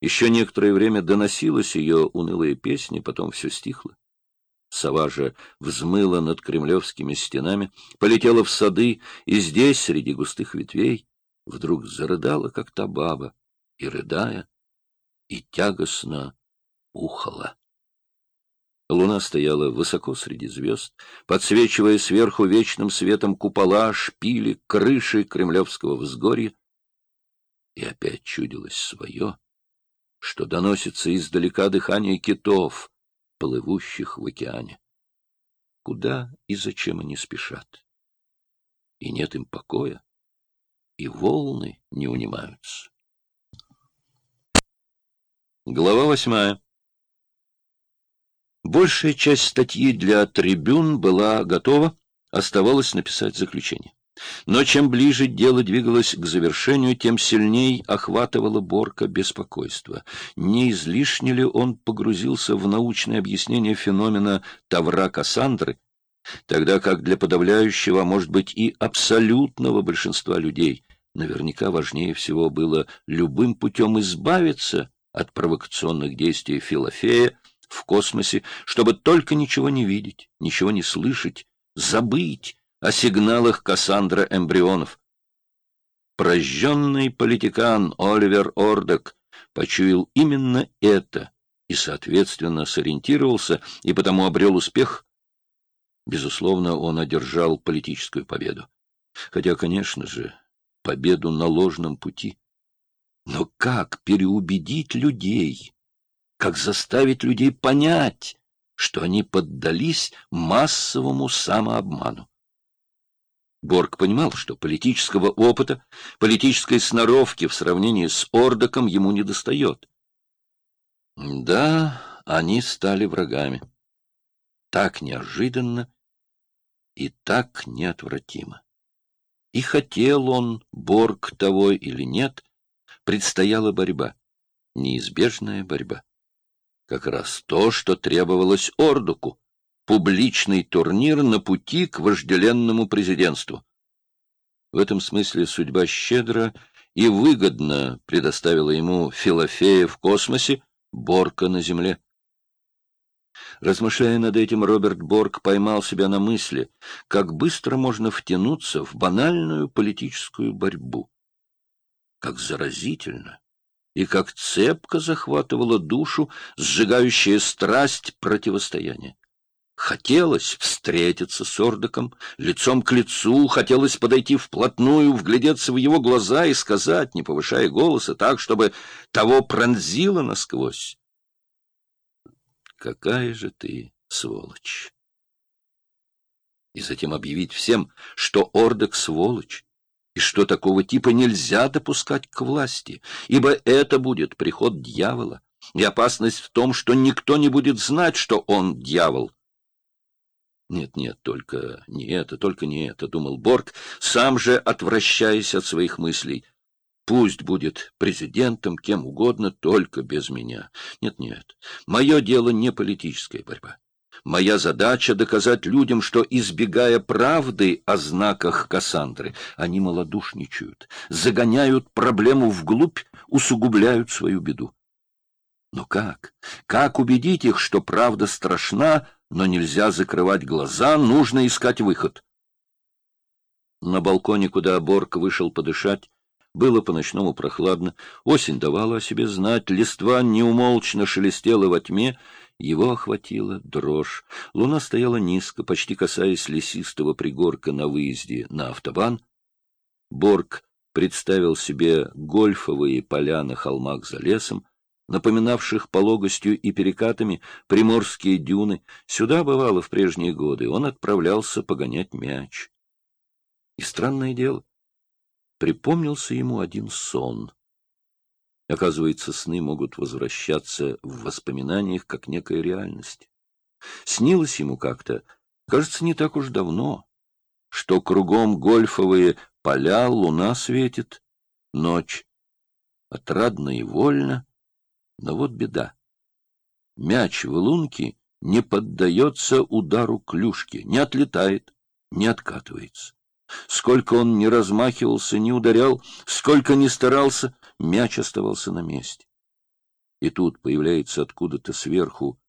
Еще некоторое время доносилась ее унылая песня, потом все стихло. Сова же взмыла над кремлевскими стенами, полетела в сады, и здесь, среди густых ветвей, вдруг зарыдала, как та баба, и, рыдая, и тягостно ухала. Луна стояла высоко среди звезд, подсвечивая сверху вечным светом купола, шпили, крыши кремлевского взгорья. И опять чудилось свое, что доносится издалека дыхание китов, плывущих в океане. Куда и зачем они спешат? И нет им покоя, и волны не унимаются. Глава восьмая Большая часть статьи для трибюн была готова, оставалось написать заключение. Но чем ближе дело двигалось к завершению, тем сильней охватывало Борка беспокойство. Не излишне ли он погрузился в научное объяснение феномена Тавра Кассандры, тогда как для подавляющего, а может быть и абсолютного большинства людей, наверняка важнее всего было любым путем избавиться от провокационных действий Филофея в космосе, чтобы только ничего не видеть, ничего не слышать, забыть, о сигналах Кассандра эмбрионов. Прожженный политикан Оливер Ордек почуял именно это и, соответственно, сориентировался и потому обрел успех. Безусловно, он одержал политическую победу. Хотя, конечно же, победу на ложном пути. Но как переубедить людей? Как заставить людей понять, что они поддались массовому самообману? Борг понимал, что политического опыта, политической сноровки в сравнении с Ордоком ему не достает. Да, они стали врагами. Так неожиданно и так неотвратимо. И хотел он, Борг того или нет, предстояла борьба, неизбежная борьба. Как раз то, что требовалось Ордуку публичный турнир на пути к вожделенному президентству. В этом смысле судьба щедро и выгодно предоставила ему Филофея в космосе, Борка на Земле. Размышляя над этим, Роберт Борг поймал себя на мысли, как быстро можно втянуться в банальную политическую борьбу. Как заразительно и как цепко захватывала душу сжигающая страсть противостояния. Хотелось встретиться с Ордоком лицом к лицу, хотелось подойти вплотную, вглядеться в его глаза и сказать, не повышая голоса, так, чтобы того пронзило насквозь. «Какая же ты сволочь!» И затем объявить всем, что Ордок — сволочь, и что такого типа нельзя допускать к власти, ибо это будет приход дьявола, и опасность в том, что никто не будет знать, что он дьявол. Нет, нет, только не это, только не это, — думал Борг, сам же отвращаясь от своих мыслей. Пусть будет президентом, кем угодно, только без меня. Нет, нет, мое дело не политическая борьба. Моя задача — доказать людям, что, избегая правды о знаках Кассандры, они малодушничают, загоняют проблему вглубь, усугубляют свою беду. Но как? Как убедить их, что правда страшна, но нельзя закрывать глаза, нужно искать выход? На балконе, куда Борг вышел подышать, было по-ночному прохладно, осень давала о себе знать, листва неумолчно шелестела во тьме, его охватила дрожь. Луна стояла низко, почти касаясь лесистого пригорка на выезде на автобан. Борг представил себе гольфовые поля на холмах за лесом, напоминавших пологостью и перекатами приморские дюны, сюда, бывало, в прежние годы он отправлялся погонять мяч. И странное дело, припомнился ему один сон. Оказывается, сны могут возвращаться в воспоминаниях, как некая реальность. Снилось ему как-то, кажется, не так уж давно, что кругом гольфовые поля, луна светит, ночь. Отрадно и вольно, но вот беда. Мяч в лунке не поддается удару клюшки, не отлетает, не откатывается. Сколько он не размахивался, не ударял, сколько не старался, мяч оставался на месте. И тут появляется откуда-то сверху